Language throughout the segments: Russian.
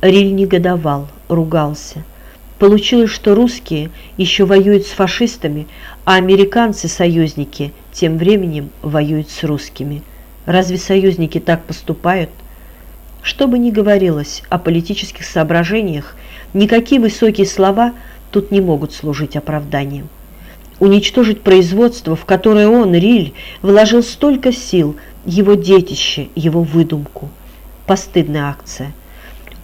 Риль негодовал, ругался. Получилось, что русские еще воюют с фашистами, а американцы-союзники тем временем воюют с русскими. Разве союзники так поступают? Что бы ни говорилось о политических соображениях, никакие высокие слова тут не могут служить оправданием. Уничтожить производство, в которое он, Риль, вложил столько сил, его детище, его выдумку. Постыдная акция.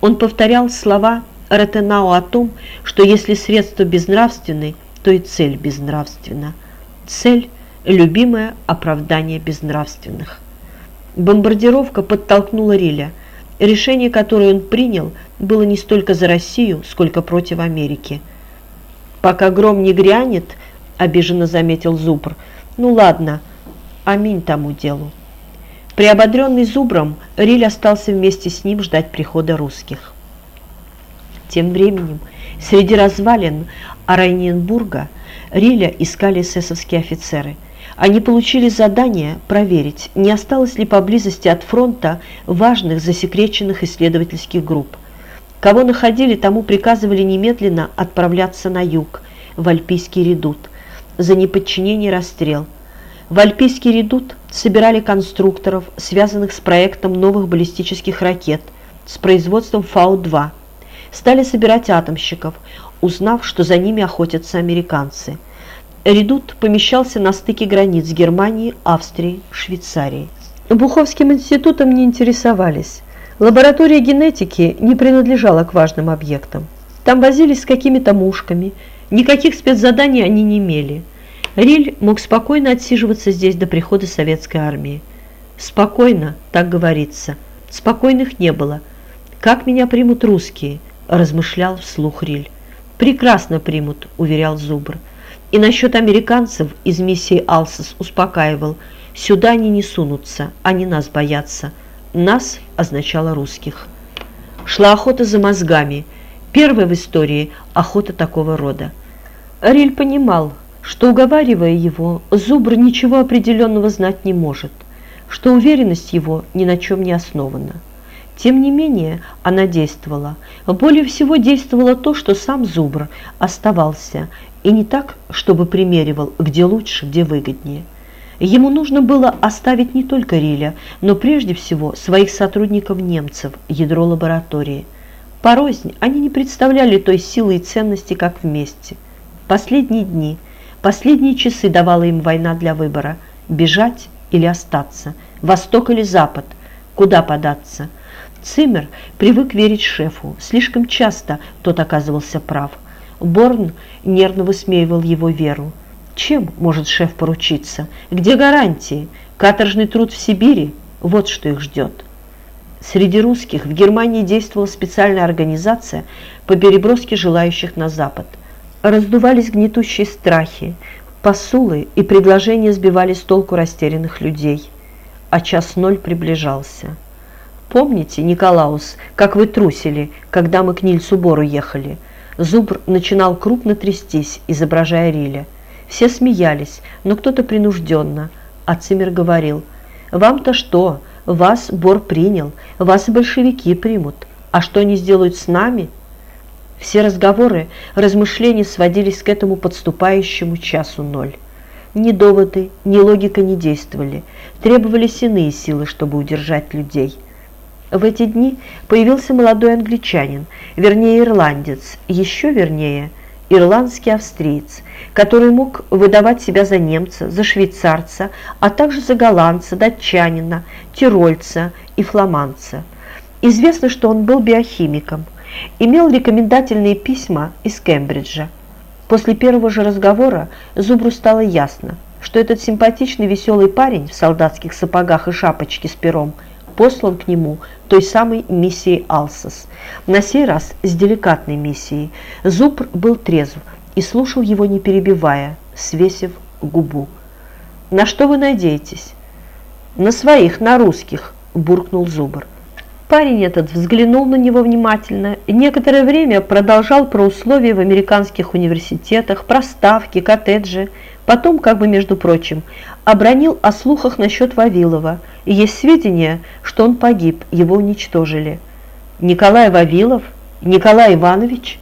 Он повторял слова Ретенау о том, что если средство безнравственны, то и цель безнравственна. Цель – любимое оправдание безнравственных. Бомбардировка подтолкнула Риля. Решение, которое он принял, было не столько за Россию, сколько против Америки. «Пока гром не грянет», – обиженно заметил Зубр, – «ну ладно, аминь тому делу». Приободренный Зубром, Риль остался вместе с ним ждать прихода русских. Тем временем среди развалин Орайненбурга Риля искали эсэсовские офицеры. Они получили задание проверить, не осталось ли поблизости от фронта важных засекреченных исследовательских групп. Кого находили, тому приказывали немедленно отправляться на юг, в Альпийский редут. За неподчинение расстрел. В Альпийский редут собирали конструкторов, связанных с проектом новых баллистических ракет, с производством Фау-2. Стали собирать атомщиков, узнав, что за ними охотятся американцы. Редут помещался на стыке границ Германии, Австрии, Швейцарии. Буховским институтом не интересовались. Лаборатория генетики не принадлежала к важным объектам. Там возились с какими-то мушками, никаких спецзаданий они не имели – Риль мог спокойно отсиживаться здесь до прихода советской армии. Спокойно, так говорится. Спокойных не было. «Как меня примут русские?» – размышлял вслух Риль. «Прекрасно примут», – уверял Зубр. И насчет американцев из миссии «Алсос» успокаивал. «Сюда они не сунутся, они нас боятся». «Нас» означало русских. Шла охота за мозгами. Первая в истории охота такого рода. Риль понимал, что, уговаривая его, Зубр ничего определенного знать не может, что уверенность его ни на чем не основана. Тем не менее, она действовала. Более всего действовало то, что сам Зубр оставался, и не так, чтобы примеривал, где лучше, где выгоднее. Ему нужно было оставить не только Риля, но прежде всего своих сотрудников-немцев, ядро лаборатории. Порознь они не представляли той силы и ценности, как вместе. Последние дни – Последние часы давала им война для выбора – бежать или остаться, восток или запад, куда податься. Циммер привык верить шефу, слишком часто тот оказывался прав. Борн нервно высмеивал его веру. Чем может шеф поручиться? Где гарантии? Каторжный труд в Сибири? Вот что их ждет. Среди русских в Германии действовала специальная организация по переброске желающих на Запад – раздувались гнетущие страхи, посулы и предложения сбивали с толку растерянных людей. А час ноль приближался. Помните, Николаус, как вы трусили, когда мы к Нильсу Бору ехали? Зубр начинал крупно трястись, изображая Риля. Все смеялись, но кто-то принужденно. А Цимер говорил, «Вам-то что? Вас Бор принял, вас и большевики примут. А что они сделают с нами?» Все разговоры, размышления сводились к этому подступающему часу ноль. Ни доводы, ни логика не действовали. Требовались иные силы, чтобы удержать людей. В эти дни появился молодой англичанин, вернее ирландец, еще вернее ирландский австриец, который мог выдавать себя за немца, за швейцарца, а также за голландца, датчанина, тирольца и фламандца. Известно, что он был биохимиком, имел рекомендательные письма из Кембриджа. После первого же разговора Зубру стало ясно, что этот симпатичный веселый парень в солдатских сапогах и шапочке с пером послан к нему той самой миссией Алсос. На сей раз с деликатной миссией. Зубр был трезв и слушал его не перебивая, свесив губу. «На что вы надеетесь?» «На своих, на русских», – буркнул Зубр. Парень этот взглянул на него внимательно и некоторое время продолжал про условия в американских университетах, про ставки, коттеджи. Потом, как бы между прочим, обронил о слухах насчет Вавилова. И есть сведения, что он погиб, его уничтожили. Николай Вавилов? Николай Иванович?